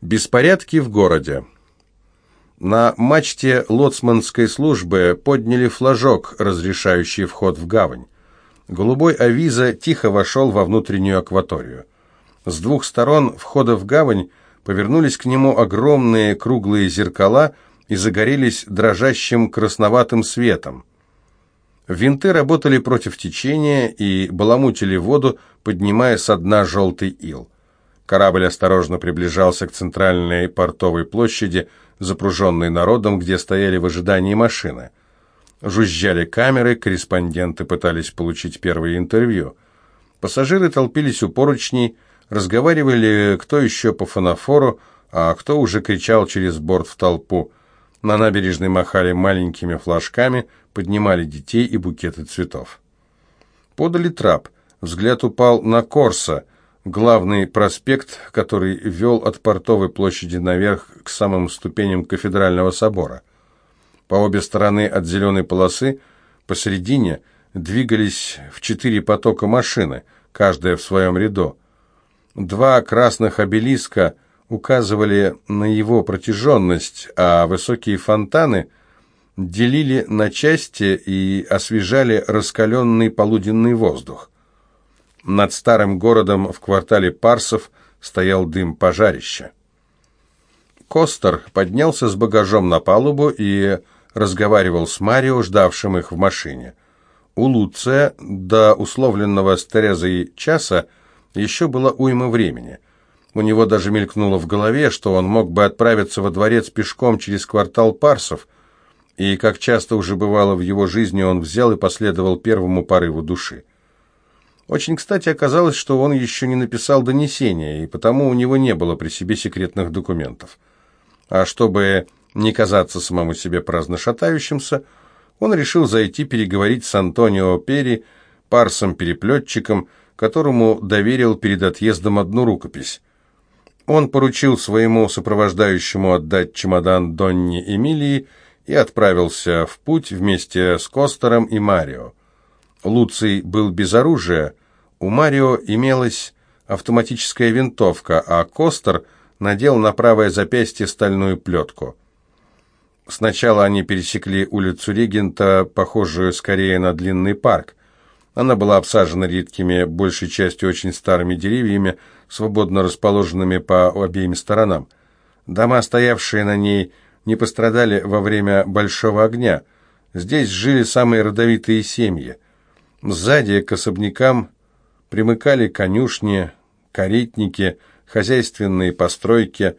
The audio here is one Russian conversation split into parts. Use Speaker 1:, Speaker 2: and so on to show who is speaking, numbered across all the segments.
Speaker 1: Беспорядки в городе. На мачте лоцманской службы подняли флажок, разрешающий вход в гавань. Голубой авиза тихо вошел во внутреннюю акваторию. С двух сторон входа в гавань повернулись к нему огромные круглые зеркала и загорелись дрожащим красноватым светом. Винты работали против течения и баламутили воду, поднимая со дна желтый ил. Корабль осторожно приближался к центральной портовой площади, запруженной народом, где стояли в ожидании машины. Жужжали камеры, корреспонденты пытались получить первое интервью. Пассажиры толпились у поручней, разговаривали кто еще по фонофору, а кто уже кричал через борт в толпу. На набережной махали маленькими флажками, поднимали детей и букеты цветов. Подали трап. Взгляд упал на Корса – главный проспект, который вел от Портовой площади наверх к самым ступеням кафедрального собора. По обе стороны от зеленой полосы посередине двигались в четыре потока машины, каждая в своем ряду. Два красных обелиска указывали на его протяженность, а высокие фонтаны делили на части и освежали раскаленный полуденный воздух. Над старым городом в квартале Парсов стоял дым пожарища. Костер поднялся с багажом на палубу и разговаривал с Марио, ждавшим их в машине. У Луция до условленного с Терезой часа еще было уйма времени. У него даже мелькнуло в голове, что он мог бы отправиться во дворец пешком через квартал Парсов, и, как часто уже бывало в его жизни, он взял и последовал первому порыву души. Очень кстати оказалось, что он еще не написал донесения, и потому у него не было при себе секретных документов. А чтобы не казаться самому себе праздно шатающимся, он решил зайти переговорить с Антонио Пери, парсом-переплетчиком, которому доверил перед отъездом одну рукопись. Он поручил своему сопровождающему отдать чемодан Донни Эмилии и отправился в путь вместе с Костером и Марио. Луций был без оружия, у Марио имелась автоматическая винтовка, а Костер надел на правое запястье стальную плетку. Сначала они пересекли улицу Регента, похожую скорее на длинный парк. Она была обсажена редкими, большей частью очень старыми деревьями, свободно расположенными по обеим сторонам. Дома, стоявшие на ней, не пострадали во время большого огня. Здесь жили самые родовитые семьи. Сзади к особнякам примыкали конюшни, каретники, хозяйственные постройки.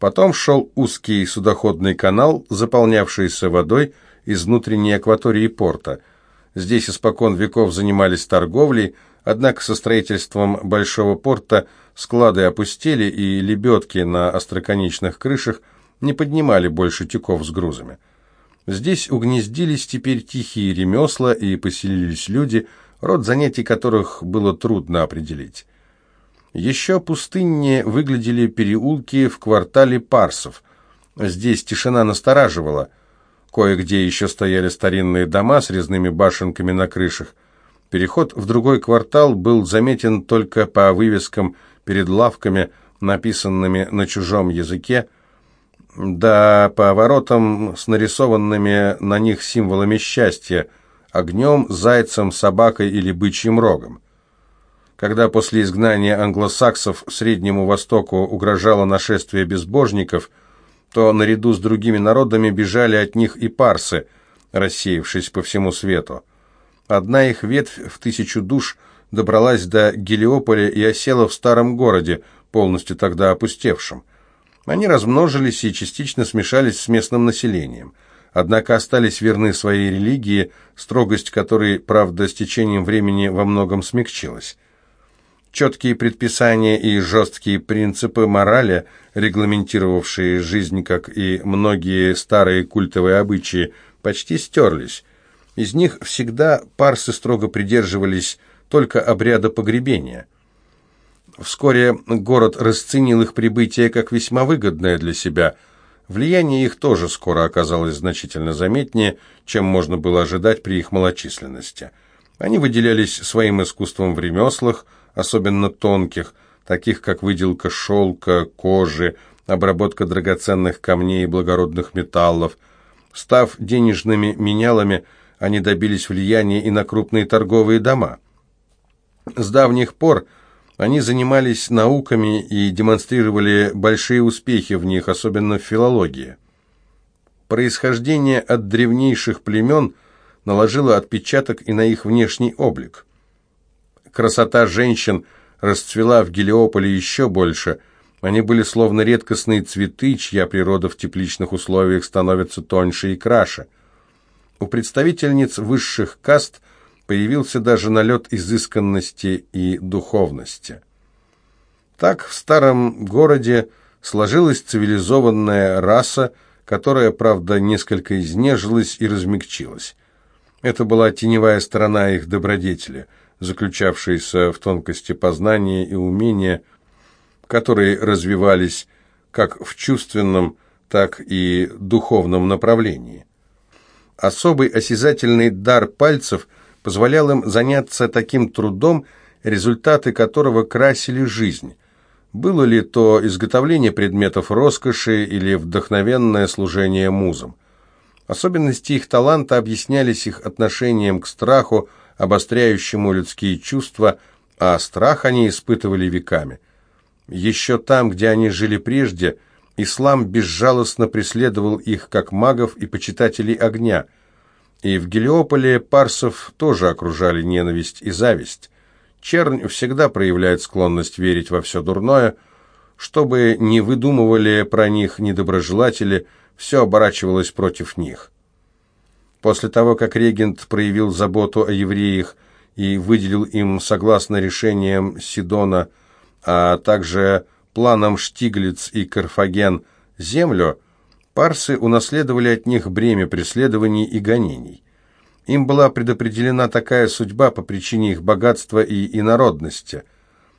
Speaker 1: Потом шел узкий судоходный канал, заполнявшийся водой из внутренней акватории порта. Здесь испокон веков занимались торговлей, однако со строительством большого порта склады опустели, и лебедки на остроконечных крышах не поднимали больше тюков с грузами. Здесь угнездились теперь тихие ремесла и поселились люди – род занятий которых было трудно определить. Еще пустыннее выглядели переулки в квартале Парсов. Здесь тишина настораживала. Кое-где еще стояли старинные дома с резными башенками на крышах. Переход в другой квартал был заметен только по вывескам перед лавками, написанными на чужом языке, да по воротам с нарисованными на них символами счастья – огнем, зайцем, собакой или бычьим рогом. Когда после изгнания англосаксов Среднему Востоку угрожало нашествие безбожников, то наряду с другими народами бежали от них и парсы, рассеявшись по всему свету. Одна их ветвь в тысячу душ добралась до Гелиополя и осела в старом городе, полностью тогда опустевшем. Они размножились и частично смешались с местным населением – однако остались верны своей религии, строгость которой, правда, с течением времени во многом смягчилась. Четкие предписания и жесткие принципы морали, регламентировавшие жизнь, как и многие старые культовые обычаи, почти стерлись. Из них всегда парсы строго придерживались только обряда погребения. Вскоре город расценил их прибытие как весьма выгодное для себя – Влияние их тоже скоро оказалось значительно заметнее, чем можно было ожидать при их малочисленности. Они выделялись своим искусством в ремеслах, особенно тонких, таких как выделка шелка, кожи, обработка драгоценных камней и благородных металлов. Став денежными менялами, они добились влияния и на крупные торговые дома. С давних пор они занимались науками и демонстрировали большие успехи в них, особенно в филологии. Происхождение от древнейших племен наложило отпечаток и на их внешний облик. Красота женщин расцвела в Гелиополе еще больше. Они были словно редкостные цветы, чья природа в тепличных условиях становится тоньше и краше. У представительниц высших каст появился даже налет изысканности и духовности. Так в старом городе сложилась цивилизованная раса, которая, правда, несколько изнежилась и размягчилась. Это была теневая сторона их добродетели, заключавшаяся в тонкости познания и умения, которые развивались как в чувственном, так и духовном направлении. Особый осязательный дар пальцев позволял им заняться таким трудом, результаты которого красили жизнь. Было ли то изготовление предметов роскоши или вдохновенное служение музам. Особенности их таланта объяснялись их отношением к страху, обостряющему людские чувства, а страх они испытывали веками. Еще там, где они жили прежде, ислам безжалостно преследовал их как магов и почитателей огня, и в Гелиополе парсов тоже окружали ненависть и зависть. Чернь всегда проявляет склонность верить во все дурное, чтобы не выдумывали про них недоброжелатели, все оборачивалось против них. После того, как регент проявил заботу о евреях и выделил им, согласно решениям Сидона, а также планам Штиглиц и Карфаген, землю, парсы унаследовали от них бремя преследований и гонений. Им была предопределена такая судьба по причине их богатства и инородности.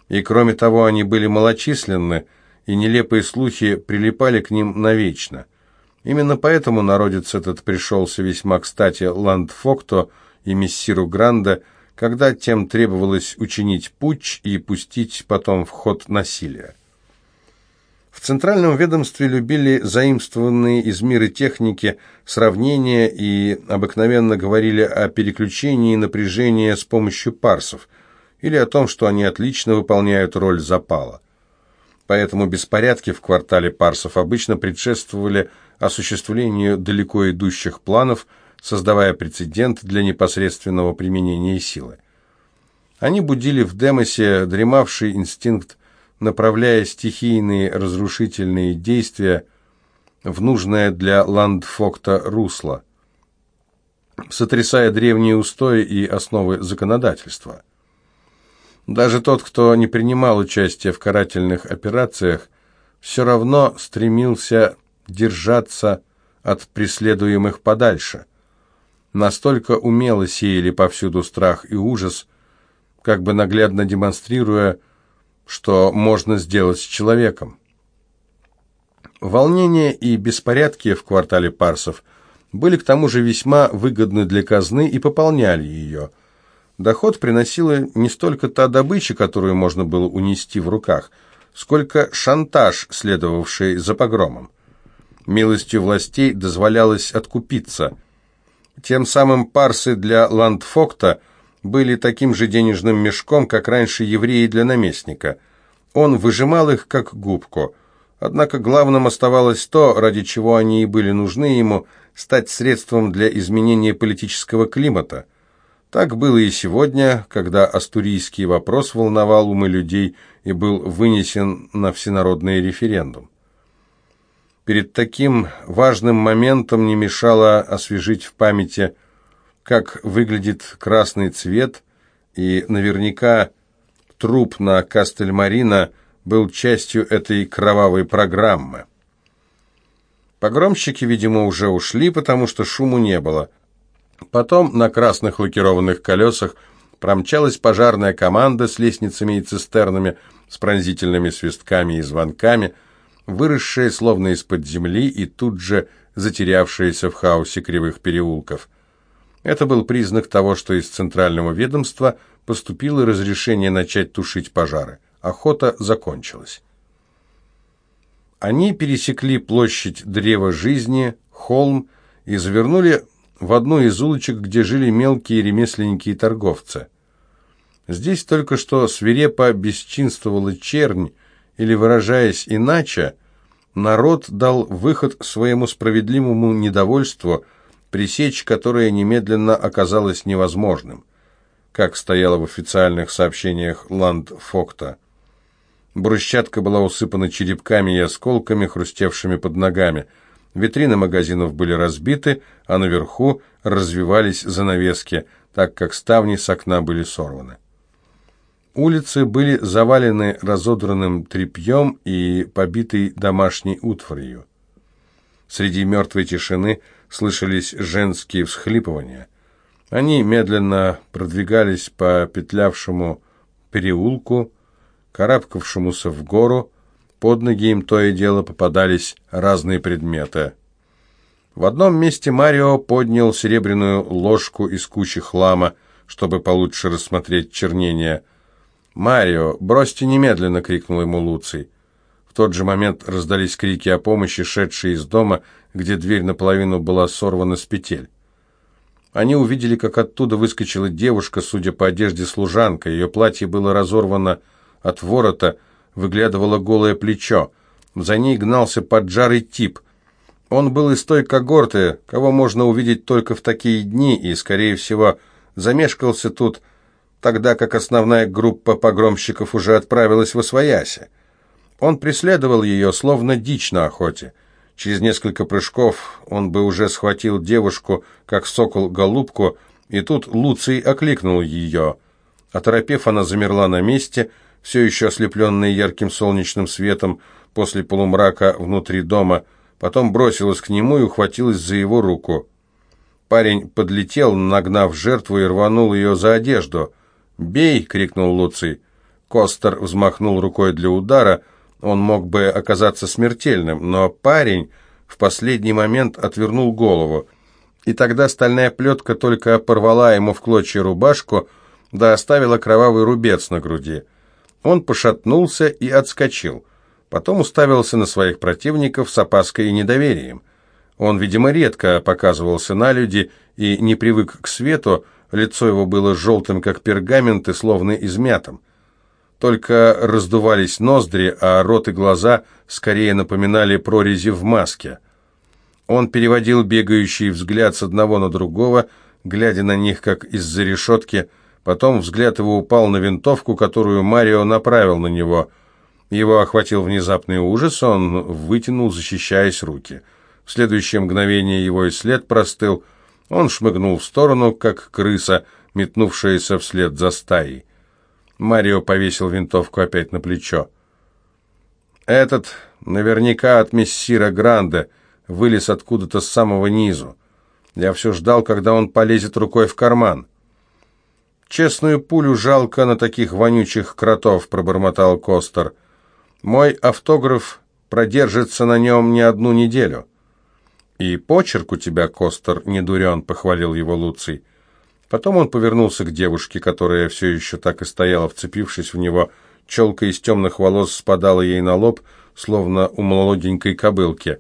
Speaker 1: И кроме того, они были малочисленны, и нелепые слухи прилипали к ним навечно. Именно поэтому народец этот пришелся весьма кстати Ландфокто и мессиру Гранда, когда тем требовалось учинить путч и пустить потом в ход насилия. В центральном ведомстве любили заимствованные из мира техники сравнения и обыкновенно говорили о переключении напряжения с помощью парсов или о том, что они отлично выполняют роль запала. Поэтому беспорядки в квартале парсов обычно предшествовали осуществлению далеко идущих планов, создавая прецедент для непосредственного применения силы. Они будили в Демосе дремавший инстинкт направляя стихийные разрушительные действия в нужное для Ландфокта русло, сотрясая древние устои и основы законодательства. Даже тот, кто не принимал участия в карательных операциях, все равно стремился держаться от преследуемых подальше. Настолько умело сеяли повсюду страх и ужас, как бы наглядно демонстрируя, что можно сделать с человеком. Волнения и беспорядки в квартале Парсов были к тому же весьма выгодны для казны и пополняли ее. Доход приносила не столько та добыча, которую можно было унести в руках, сколько шантаж, следовавший за погромом. Милостью властей дозволялось откупиться. Тем самым парсы для ландфокта – были таким же денежным мешком, как раньше евреи для наместника. Он выжимал их, как губку. Однако главным оставалось то, ради чего они и были нужны ему, стать средством для изменения политического климата. Так было и сегодня, когда астурийский вопрос волновал умы людей и был вынесен на всенародный референдум. Перед таким важным моментом не мешало освежить в памяти – как выглядит красный цвет, и наверняка труп на Кастельмарина был частью этой кровавой программы. Погромщики, видимо, уже ушли, потому что шуму не было. Потом на красных лакированных колесах промчалась пожарная команда с лестницами и цистернами, с пронзительными свистками и звонками, выросшая словно из-под земли и тут же затерявшаяся в хаосе кривых переулков. Это был признак того, что из центрального ведомства поступило разрешение начать тушить пожары. Охота закончилась. Они пересекли площадь Древа Жизни, холм, и завернули в одну из улочек, где жили мелкие ремесленники и торговцы. Здесь только что свирепо бесчинствовала чернь, или, выражаясь иначе, народ дал выход своему справедливому недовольству, пресечь которое немедленно оказалось невозможным, как стояло в официальных сообщениях Ландфокта. Брусчатка была усыпана черепками и осколками, хрустевшими под ногами. Витрины магазинов были разбиты, а наверху развивались занавески, так как ставни с окна были сорваны. Улицы были завалены разодранным тряпьем и побитой домашней утварью. Среди мертвой тишины слышались женские всхлипывания. Они медленно продвигались по петлявшему переулку, карабкавшемуся в гору, под ноги им то и дело попадались разные предметы. В одном месте Марио поднял серебряную ложку из кучи хлама, чтобы получше рассмотреть чернение. «Марио, бросьте немедленно!» — крикнул ему Луций. Тот же момент раздались крики о помощи, шедшие из дома, где дверь наполовину была сорвана с петель. Они увидели, как оттуда выскочила девушка, судя по одежде служанка. Ее платье было разорвано от ворота выглядывало голое плечо. За ней гнался поджарый тип. Он был из той когорты, кого можно увидеть только в такие дни, и, скорее всего, замешкался тут, тогда как основная группа погромщиков уже отправилась в Освояси. Он преследовал ее, словно дичь на охоте. Через несколько прыжков он бы уже схватил девушку, как сокол-голубку, и тут Луций окликнул ее. Оторопев, она замерла на месте — все еще ослепленная ярким солнечным светом после полумрака внутри дома, потом бросилась к нему и ухватилась за его руку. Парень подлетел, нагнав жертву и рванул ее за одежду. «Бей!» — крикнул Луций. Костер взмахнул рукой для удара, он мог бы оказаться смертельным, но парень в последний момент отвернул голову, и тогда стальная плетка только порвала ему в клочья рубашку, да оставила кровавый рубец на груди. Он пошатнулся и отскочил. Потом уставился на своих противников с опаской и недоверием. Он, видимо, редко показывался на люди и не привык к свету, лицо его было желтым, как пергамент, и словно измятым. Только раздувались ноздри, а рот и глаза скорее напоминали прорези в маске. Он переводил бегающий взгляд с одного на другого, глядя на них, как из-за решетки, Потом взгляд его упал на винтовку, которую Марио направил на него. Его охватил внезапный ужас, он вытянул, защищаясь руки. В следующее мгновение его и след простыл. Он шмыгнул в сторону, как крыса, метнувшаяся вслед за стаей. Марио повесил винтовку опять на плечо. «Этот наверняка от мессира Гранде вылез откуда-то с самого низу. Я все ждал, когда он полезет рукой в карман». «Честную пулю жалко на таких вонючих кротов», — пробормотал Костер. «Мой автограф продержится на нем не одну неделю». «И почерк у тебя, Костер, не дурен», — похвалил его Луций. Потом он повернулся к девушке, которая все еще так и стояла, вцепившись в него. Челка из темных волос спадала ей на лоб, словно у молоденькой кобылки.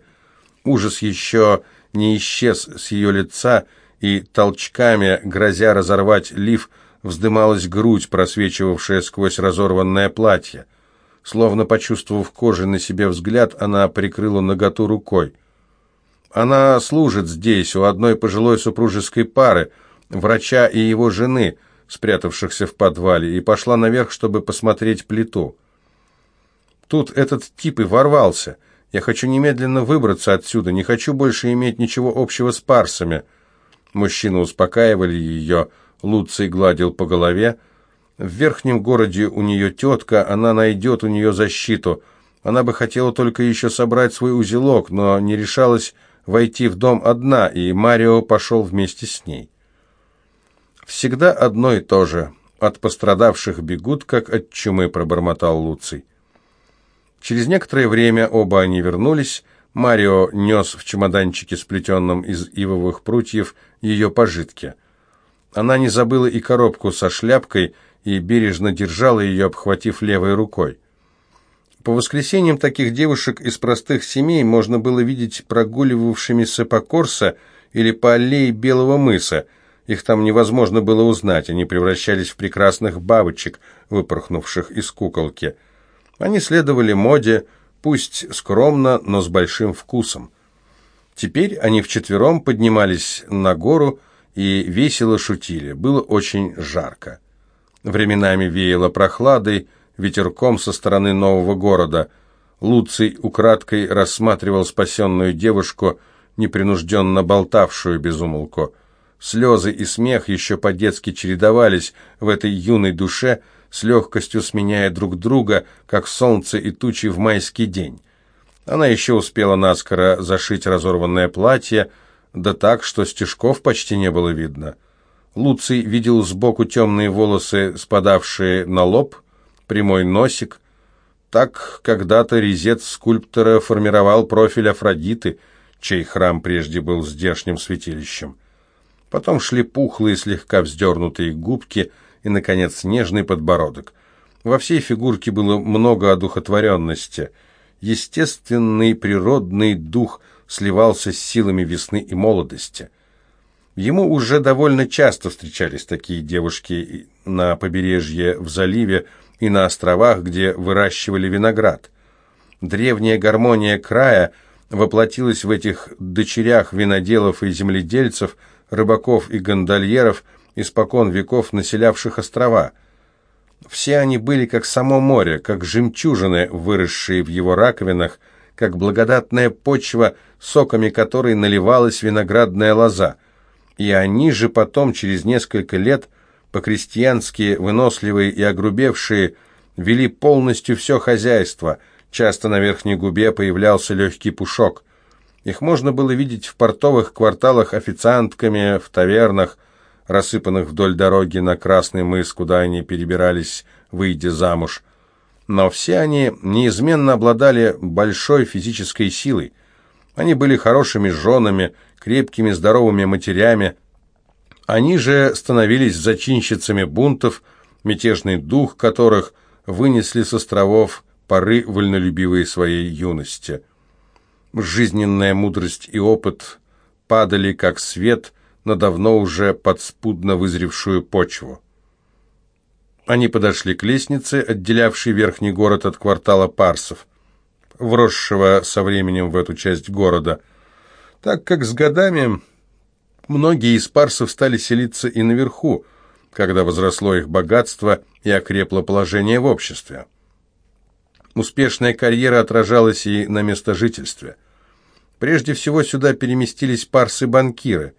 Speaker 1: Ужас еще не исчез с ее лица, и толчками, грозя разорвать лиф, вздымалась грудь, просвечивавшая сквозь разорванное платье. Словно почувствовав кожей на себе взгляд, она прикрыла наготу рукой. Она служит здесь, у одной пожилой супружеской пары, врача и его жены, спрятавшихся в подвале, и пошла наверх, чтобы посмотреть плиту. Тут этот тип и ворвался. Я хочу немедленно выбраться отсюда, не хочу больше иметь ничего общего с парсами. Мужчины успокаивали ее, — Луций гладил по голове. В верхнем городе у нее тетка, она найдет у нее защиту. Она бы хотела только еще собрать свой узелок, но не решалась войти в дом одна, и Марио пошел вместе с ней. «Всегда одно и то же. От пострадавших бегут, как от чумы», — пробормотал Луций. Через некоторое время оба они вернулись. Марио нес в чемоданчике, сплетенном из ивовых прутьев, ее пожитки — она не забыла и коробку со шляпкой и бережно держала ее, обхватив левой рукой. По воскресеньям таких девушек из простых семей можно было видеть прогуливавшимися по Корсо или по аллее Белого мыса. Их там невозможно было узнать, они превращались в прекрасных бабочек, выпорхнувших из куколки. Они следовали моде, пусть скромно, но с большим вкусом. Теперь они вчетвером поднимались на гору и весело шутили. Было очень жарко. Временами веяло прохладой, ветерком со стороны нового города. Луций украдкой рассматривал спасенную девушку, непринужденно болтавшую без умолку. Слезы и смех еще по-детски чередовались в этой юной душе, с легкостью сменяя друг друга, как солнце и тучи в майский день. Она еще успела наскоро зашить разорванное платье, да так, что стежков почти не было видно. Луций видел сбоку темные волосы, спадавшие на лоб, прямой носик. Так когда-то резец скульптора формировал профиль Афродиты, чей храм прежде был здешним святилищем. Потом шли пухлые, слегка вздернутые губки и, наконец, нежный подбородок. Во всей фигурке было много одухотворенности. Естественный природный дух сливался с силами весны и молодости. Ему уже довольно часто встречались такие девушки на побережье в заливе, и на островах, где выращивали виноград. Древняя гармония края воплотилась в этих дочерях виноделов и земледельцев, рыбаков и гондольеров, испокон веков населявших острова. Все они были как само море, как жемчужины, выросшие в его раковинах, как благодатная почва, соками которой наливалась виноградная лоза. И они же потом, через несколько лет, по-крестьянски выносливые и огрубевшие, вели полностью все хозяйство. Часто на верхней губе появлялся легкий пушок. Их можно было видеть в портовых кварталах официантками, в тавернах, рассыпанных вдоль дороги на Красный мыс, куда они перебирались, выйдя замуж. Но все они неизменно обладали большой физической силой. Они были хорошими женами, крепкими здоровыми матерями, они же становились зачинщицами бунтов, мятежный дух которых вынесли с островов поры вольнолюбивой своей юности. Жизненная мудрость и опыт падали, как свет, на давно уже подспудно вызревшую почву. Они подошли к лестнице, отделявшей верхний город от квартала парсов, вросшего со временем в эту часть города, так как с годами Многие из парсов стали селиться и наверху, когда возросло их богатство и окрепло положение в обществе. Успешная карьера отражалась и на местожительстве. Прежде всего сюда переместились парсы-банкиры,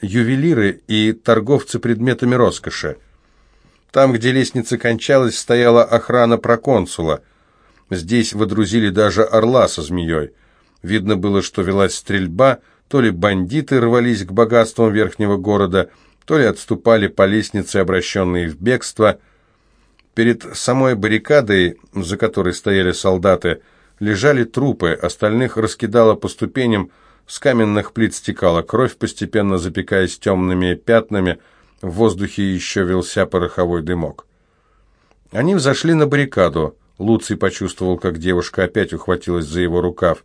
Speaker 1: ювелиры и торговцы предметами роскоши. Там, где лестница кончалась, стояла охрана проконсула. Здесь водрузили даже орла со змеей. Видно было, что велась стрельба – то ли бандиты рвались к богатствам верхнего города, то ли отступали по лестнице, обращенные в бегство. Перед самой баррикадой, за которой стояли солдаты, лежали трупы, остальных раскидало по ступеням, с каменных плит стекала кровь, постепенно запекаясь темными пятнами, в воздухе еще велся пороховой дымок. Они взошли на баррикаду. Луций почувствовал, как девушка опять ухватилась за его рукав.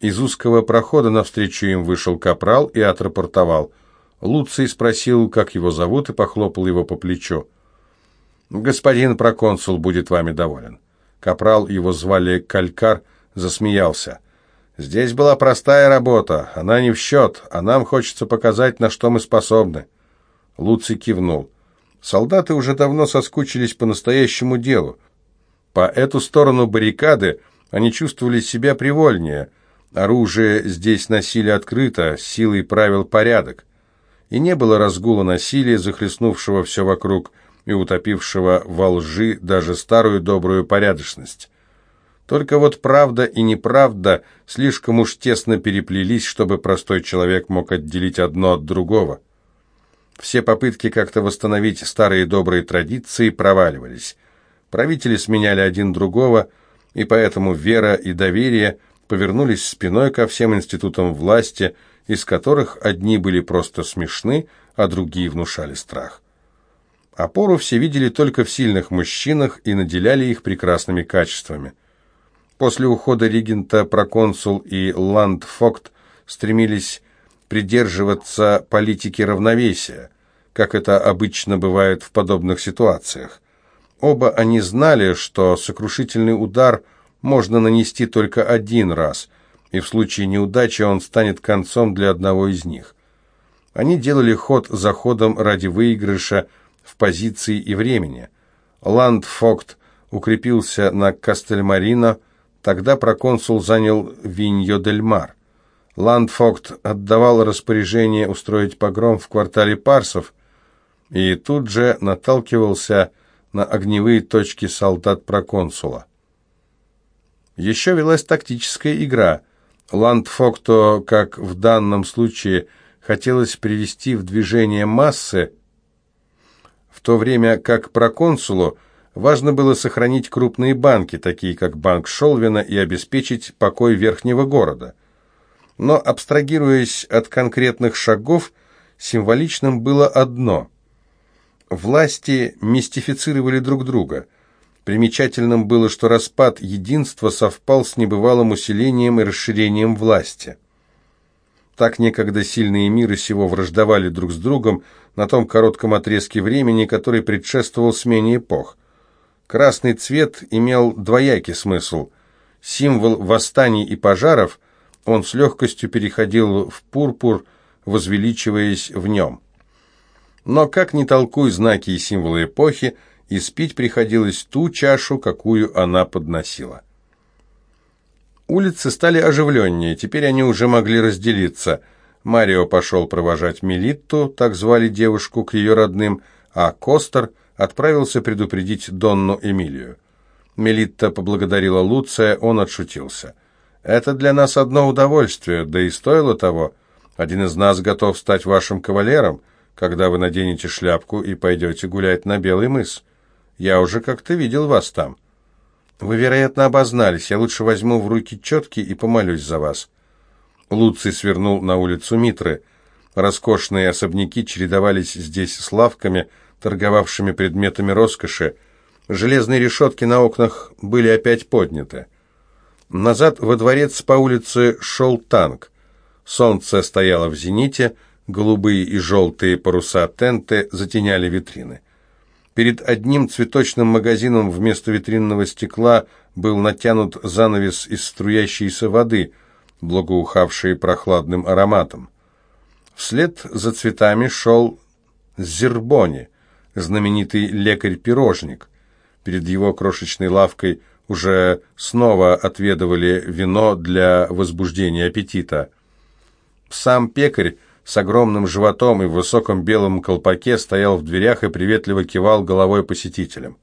Speaker 1: Из узкого прохода навстречу им вышел капрал и отрапортовал. Луций спросил, как его зовут, и похлопал его по плечу. «Господин проконсул будет вами доволен». Капрал, его звали Калькар, засмеялся. «Здесь была простая работа, она не в счет, а нам хочется показать, на что мы способны». Луций кивнул. Солдаты уже давно соскучились по настоящему делу. По эту сторону баррикады они чувствовали себя привольнее – Оружие здесь носили открыто, силой правил порядок. И не было разгула насилия, захлестнувшего все вокруг и утопившего во лжи даже старую добрую порядочность. Только вот правда и неправда слишком уж тесно переплелись, чтобы простой человек мог отделить одно от другого. Все попытки как-то восстановить старые добрые традиции проваливались. Правители сменяли один другого, и поэтому вера и доверие – повернулись спиной ко всем институтам власти, из которых одни были просто смешны, а другие внушали страх. Опору все видели только в сильных мужчинах и наделяли их прекрасными качествами. После ухода регента проконсул и ландфокт стремились придерживаться политики равновесия, как это обычно бывает в подобных ситуациях. Оба они знали, что сокрушительный удар можно нанести только один раз, и в случае неудачи он станет концом для одного из них. Они делали ход за ходом ради выигрыша в позиции и времени. Ландфокт укрепился на Кастельмарино, тогда проконсул занял Виньо-дель-Мар. Ландфокт отдавал распоряжение устроить погром в квартале Парсов и тут же наталкивался на огневые точки солдат проконсула. Еще велась тактическая игра. Ландфокто, как в данном случае, хотелось привести в движение массы, в то время как проконсулу важно было сохранить крупные банки, такие как Банк Шолвина, и обеспечить покой верхнего города – но, абстрагируясь от конкретных шагов, символичным было одно. Власти мистифицировали друг друга. Примечательным было, что распад единства совпал с небывалым усилением и расширением власти. Так некогда сильные миры сего враждовали друг с другом на том коротком отрезке времени, который предшествовал смене эпох. Красный цвет имел двоякий смысл. Символ восстаний и пожаров – он с легкостью переходил в пурпур, возвеличиваясь в нем. Но, как ни толкуй знаки и символы эпохи, испить приходилось ту чашу, какую она подносила. Улицы стали оживленнее, теперь они уже могли разделиться. Марио пошел провожать Мелитту, так звали девушку, к ее родным, а Костер отправился предупредить Донну Эмилию. Мелитта поблагодарила Луция, он отшутился – это для нас одно удовольствие, да и стоило того. Один из нас готов стать вашим кавалером, когда вы наденете шляпку и пойдете гулять на Белый мыс. Я уже как-то видел вас там. Вы, вероятно, обознались. Я лучше возьму в руки четки и помолюсь за вас». Луций свернул на улицу Митры. Роскошные особняки чередовались здесь с лавками, торговавшими предметами роскоши. Железные решетки на окнах были опять подняты. Назад во дворец по улице шел танк. Солнце стояло в зените, голубые и желтые паруса тенты затеняли витрины. Перед одним цветочным магазином вместо витринного стекла был натянут занавес из струящейся воды, благоухавшей прохладным ароматом. Вслед за цветами шел Зербони, знаменитый лекарь-пирожник. Перед его крошечной лавкой уже снова отведывали вино для возбуждения аппетита. Сам пекарь с огромным животом и в высоком белом колпаке стоял в дверях и приветливо кивал головой посетителям.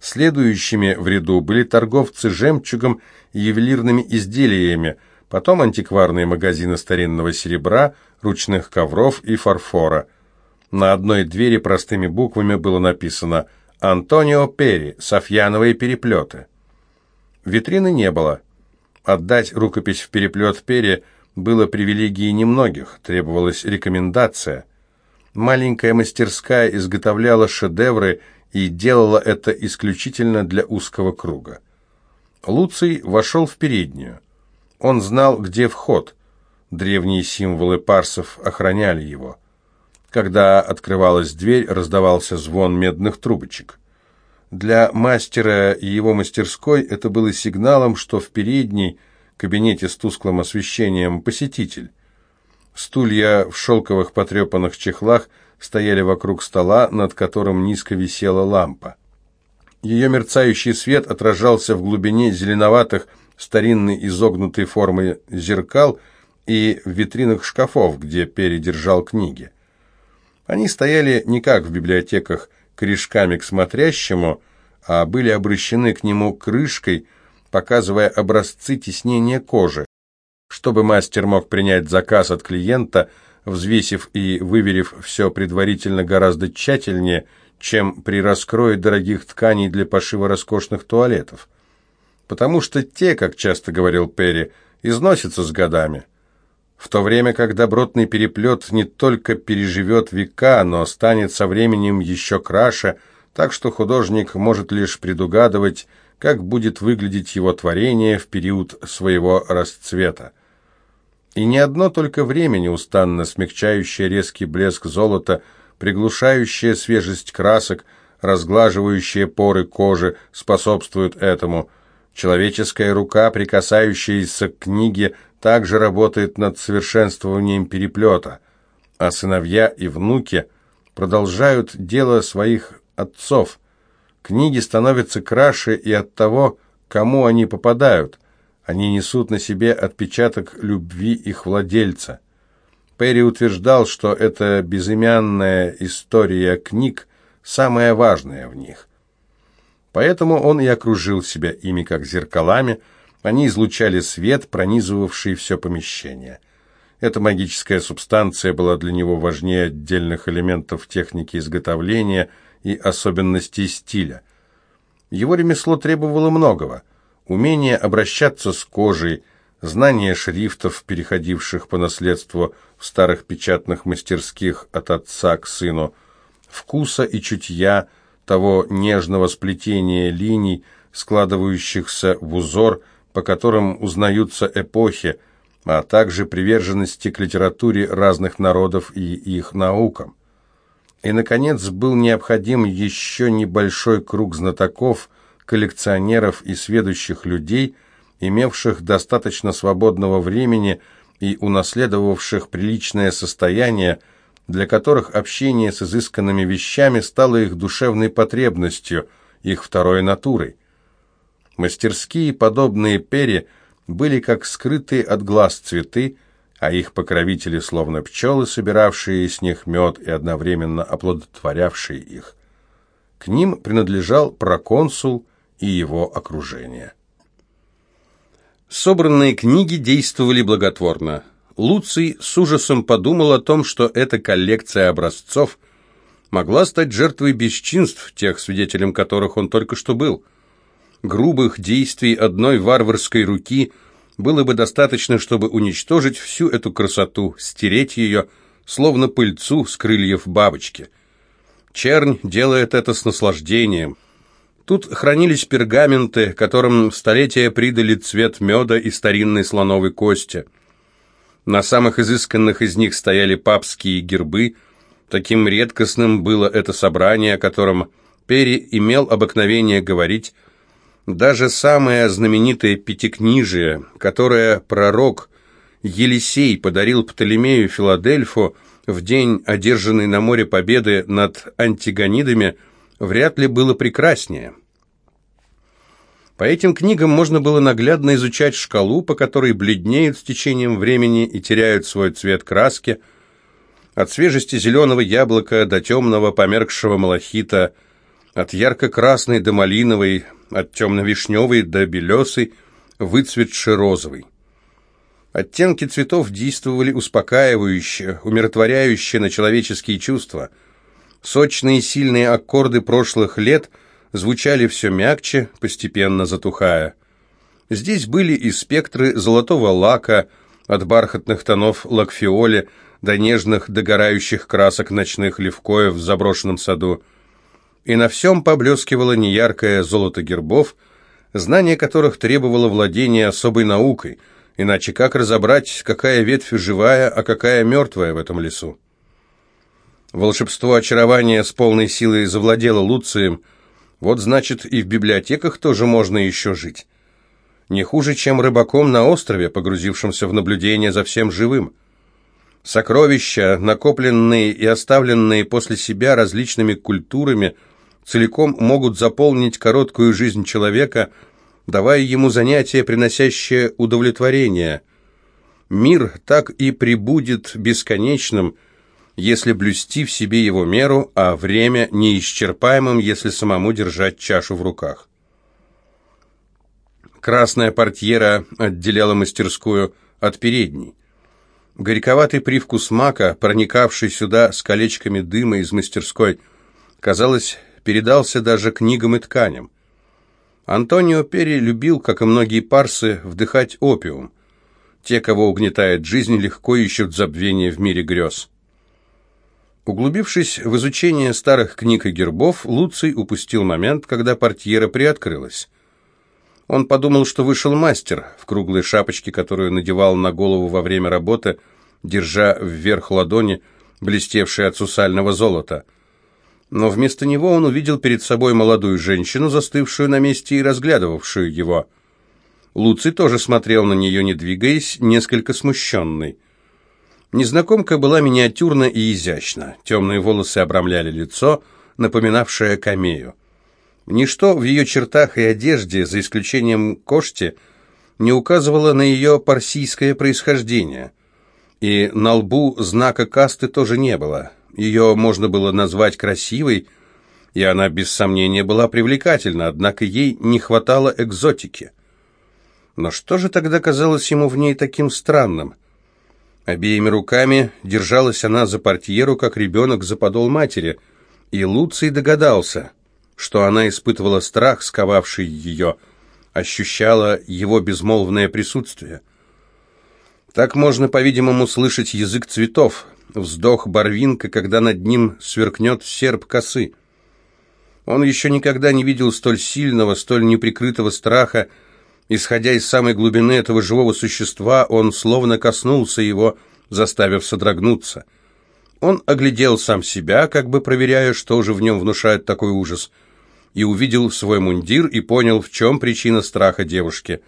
Speaker 1: Следующими в ряду были торговцы жемчугом и ювелирными изделиями, потом антикварные магазины старинного серебра, ручных ковров и фарфора. На одной двери простыми буквами было написано «Антонио Перри. Софьяновые переплеты». Витрины не было. Отдать рукопись в переплет перья было привилегией немногих, требовалась рекомендация. Маленькая мастерская изготовляла шедевры и делала это исключительно для узкого круга. Луций вошел в переднюю. Он знал, где вход. Древние символы парсов охраняли его. Когда открывалась дверь, раздавался звон медных трубочек. Для мастера и его мастерской это было сигналом, что в передней кабинете с тусклым освещением посетитель. Стулья в шелковых потрепанных чехлах стояли вокруг стола, над которым низко висела лампа. Ее мерцающий свет отражался в глубине зеленоватых, старинной изогнутой формы зеркал и в витринах шкафов, где передержал книги. Они стояли не как в библиотеках корешками к смотрящему, а были обращены к нему крышкой, показывая образцы теснения кожи, чтобы мастер мог принять заказ от клиента, взвесив и выверив все предварительно гораздо тщательнее, чем при раскрое дорогих тканей для пошива роскошных туалетов. Потому что те, как часто говорил Перри, износятся с годами в то время как добротный переплет не только переживет века, но станет со временем еще краше, так что художник может лишь предугадывать, как будет выглядеть его творение в период своего расцвета. И не одно только время неустанно смягчающее резкий блеск золота, приглушающее свежесть красок, разглаживающее поры кожи способствует этому. Человеческая рука, прикасающаяся к книге, также работает над совершенствованием переплета, а сыновья и внуки продолжают дело своих отцов. Книги становятся краше и от того, кому они попадают. Они несут на себе отпечаток любви их владельца. Перри утверждал, что эта безымянная история книг самая важная в них. Поэтому он и окружил себя ими как зеркалами, они излучали свет, пронизывавший все помещение. Эта магическая субстанция была для него важнее отдельных элементов техники изготовления и особенностей стиля. Его ремесло требовало многого. Умение обращаться с кожей, знание шрифтов, переходивших по наследству в старых печатных мастерских от отца к сыну, вкуса и чутья, того нежного сплетения линий, складывающихся в узор – по которым узнаются эпохи, а также приверженности к литературе разных народов и их наукам. И, наконец, был необходим еще небольшой круг знатоков, коллекционеров и сведущих людей, имевших достаточно свободного времени и унаследовавших приличное состояние, для которых общение с изысканными вещами стало их душевной потребностью, их второй натурой. Мастерские, подобные перья, были как скрытые от глаз цветы, а их покровители словно пчелы, собиравшие с них мед и одновременно оплодотворявшие их. К ним принадлежал проконсул и его окружение. Собранные книги действовали благотворно. Луций с ужасом подумал о том, что эта коллекция образцов могла стать жертвой бесчинств, тех свидетелем которых он только что был – грубых действий одной варварской руки было бы достаточно, чтобы уничтожить всю эту красоту, стереть ее, словно пыльцу с крыльев бабочки. Чернь делает это с наслаждением. Тут хранились пергаменты, которым столетия придали цвет меда и старинной слоновой кости. На самых изысканных из них стояли папские гербы. Таким редкостным было это собрание, о котором Пери имел обыкновение говорить, даже самое знаменитое пятикнижие, которое пророк Елисей подарил Птолемею Филадельфу в день одержанной на море победы над антигонидами, вряд ли было прекраснее. По этим книгам можно было наглядно изучать шкалу, по которой бледнеют с течением времени и теряют свой цвет краски, от свежести зеленого яблока до темного померкшего малахита, от ярко-красной до малиновой, от темно-вишневой до белесой, выцветшей розовой. Оттенки цветов действовали успокаивающе, умиротворяюще на человеческие чувства. Сочные сильные аккорды прошлых лет звучали все мягче, постепенно затухая. Здесь были и спектры золотого лака, от бархатных тонов лакфиоли до нежных догорающих красок ночных левкоев в заброшенном саду и на всем поблескивало неяркое золото гербов, знание которых требовало владения особой наукой, иначе как разобрать, какая ветвь живая, а какая мертвая в этом лесу? Волшебство очарования с полной силой завладело Луцием, вот значит и в библиотеках тоже можно еще жить. Не хуже, чем рыбаком на острове, погрузившимся в наблюдение за всем живым. Сокровища, накопленные и оставленные после себя различными культурами – целиком могут заполнить короткую жизнь человека, давая ему занятие, приносящее удовлетворение. Мир так и прибудет бесконечным, если блюсти в себе его меру, а время неисчерпаемым, если самому держать чашу в руках. Красная портьера отделяла мастерскую от передней. Горьковатый привкус мака, проникавший сюда с колечками дыма из мастерской, казалось, передался даже книгам и тканям. Антонио Перри любил, как и многие парсы, вдыхать опиум. Те, кого угнетает жизнь, легко ищут забвение в мире грез. Углубившись в изучение старых книг и гербов, Луций упустил момент, когда портьера приоткрылась. Он подумал, что вышел мастер в круглой шапочке, которую надевал на голову во время работы, держа вверх ладони, блестевшие от сусального золота. Но вместо него он увидел перед собой молодую женщину, застывшую на месте и разглядывавшую его. Луций тоже смотрел на нее, не двигаясь, несколько смущенный. Незнакомка была миниатюрна и изящна. Темные волосы обрамляли лицо, напоминавшее камею. Ничто в ее чертах и одежде, за исключением кошти, не указывало на ее парсийское происхождение. И на лбу знака касты тоже не было. Ее можно было назвать красивой, и она без сомнения была привлекательна, однако ей не хватало экзотики. Но что же тогда казалось ему в ней таким странным? Обеими руками держалась она за портьеру, как ребенок за подол матери, и Луций догадался — что она испытывала страх, сковавший ее, ощущала его безмолвное присутствие. Так можно, по-видимому, слышать язык цветов, вздох барвинка, когда над ним сверкнет серп косы. Он еще никогда не видел столь сильного, столь неприкрытого страха. Исходя из самой глубины этого живого существа, он словно коснулся его, заставив содрогнуться. Он оглядел сам себя, как бы проверяя, что же в нем внушает такой ужас – и увидел свой мундир и понял, в чем причина страха девушки.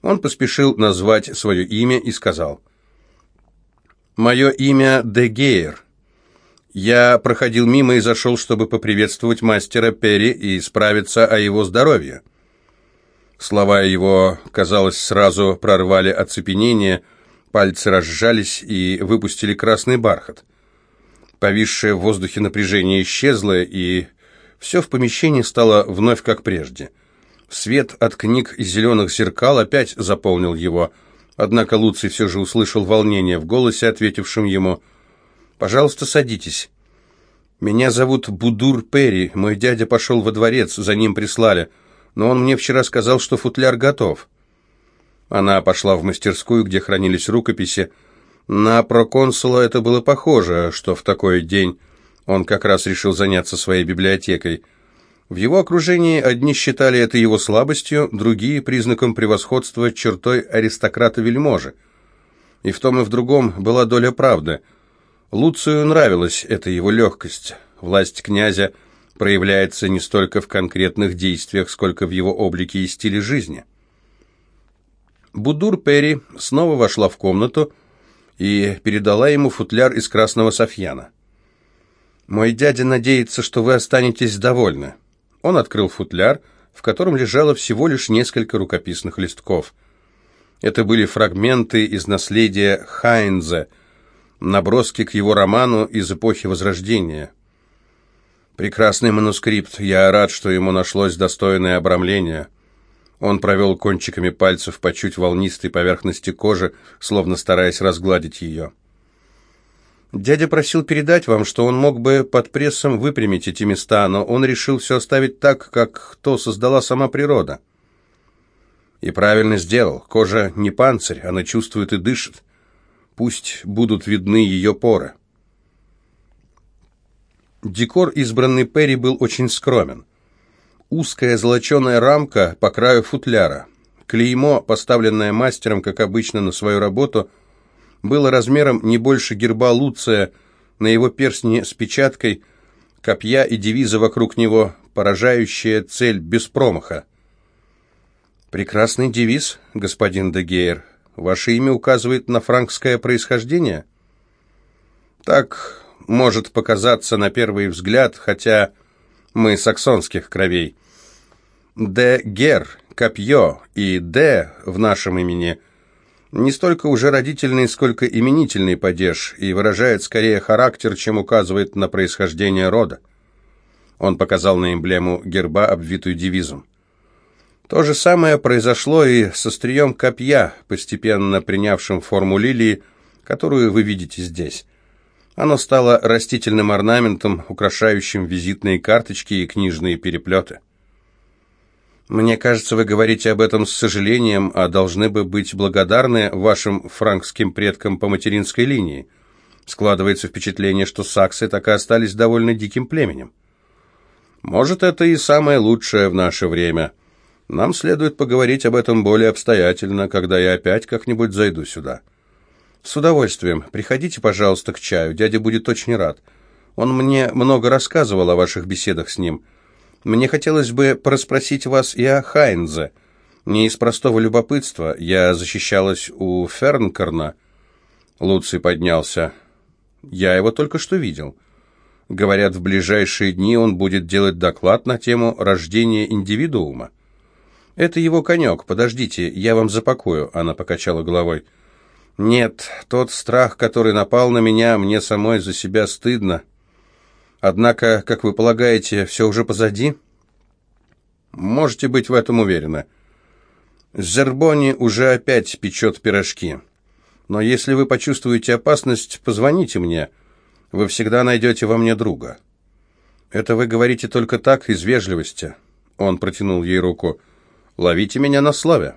Speaker 1: Он поспешил назвать свое имя и сказал, «Мое имя Дегейр. Я проходил мимо и зашел, чтобы поприветствовать мастера Перри и справиться о его здоровье». Слова его, казалось, сразу прорвали оцепенение, пальцы разжались и выпустили красный бархат. Повисшее в воздухе напряжение исчезло, и все в помещении стало вновь как прежде. Свет от книг и зеленых зеркал опять заполнил его, однако Луций все же услышал волнение в голосе, ответившем ему «Пожалуйста, садитесь». «Меня зовут Будур Перри, мой дядя пошел во дворец, за ним прислали, но он мне вчера сказал, что футляр готов». Она пошла в мастерскую, где хранились рукописи. На проконсула это было похоже, что в такой день он как раз решил заняться своей библиотекой. В его окружении одни считали это его слабостью, другие – признаком превосходства чертой аристократа-вельможи. И в том и в другом была доля правды. Луцию нравилась эта его легкость. Власть князя проявляется не столько в конкретных действиях, сколько в его облике и стиле жизни. Будур Перри снова вошла в комнату и передала ему футляр из красного софьяна. «Мой дядя надеется, что вы останетесь довольны». Он открыл футляр, в котором лежало всего лишь несколько рукописных листков. Это были фрагменты из наследия Хайнзе, наброски к его роману из эпохи Возрождения. Прекрасный манускрипт, я рад, что ему нашлось достойное обрамление. Он провел кончиками пальцев по чуть волнистой поверхности кожи, словно стараясь разгладить ее. Дядя просил передать вам, что он мог бы под прессом выпрямить эти места, но он решил все оставить так, как то создала сама природа. И правильно сделал. Кожа не панцирь, она чувствует и дышит. Пусть будут видны ее поры. Декор, избранный Перри, был очень скромен. Узкая золоченая рамка по краю футляра. Клеймо, поставленное мастером, как обычно, на свою работу – было размером не больше герба Луция, на его перстне с печаткой, копья и девиза вокруг него, поражающая цель без промаха. «Прекрасный девиз, господин Дегейр. Ваше имя указывает на франкское происхождение?» «Так может показаться на первый взгляд, хотя мы саксонских кровей. Де Гер, копье, и Де в нашем имени – не столько уже родительный, сколько именительный падеж, и выражает скорее характер, чем указывает на происхождение рода. Он показал на эмблему герба, обвитую девизом. То же самое произошло и со стрием копья, постепенно принявшим форму лилии, которую вы видите здесь. Оно стало растительным орнаментом, украшающим визитные карточки и книжные переплеты. Мне кажется, вы говорите об этом с сожалением, а должны бы быть благодарны вашим франкским предкам по материнской линии. Складывается впечатление, что саксы так и остались довольно диким племенем. Может, это и самое лучшее в наше время. Нам следует поговорить об этом более обстоятельно, когда я опять как-нибудь зайду сюда. С удовольствием. Приходите, пожалуйста, к чаю. Дядя будет очень рад. Он мне много рассказывал о ваших беседах с ним. Мне хотелось бы порасспросить вас и о Хайнзе. Не из простого любопытства. Я защищалась у Фернкорна. Луций поднялся. Я его только что видел. Говорят, в ближайшие дни он будет делать доклад на тему рождения индивидуума. Это его конек. Подождите, я вам запакую. Она покачала головой. Нет, тот страх, который напал на меня, мне самой за себя стыдно. Однако, как вы полагаете, все уже позади? Можете быть в этом уверены. Зербони уже опять печет пирожки. Но если вы почувствуете опасность, позвоните мне. Вы всегда найдете во мне друга. Это вы говорите только так, из вежливости. Он протянул ей руку. Ловите меня на славе.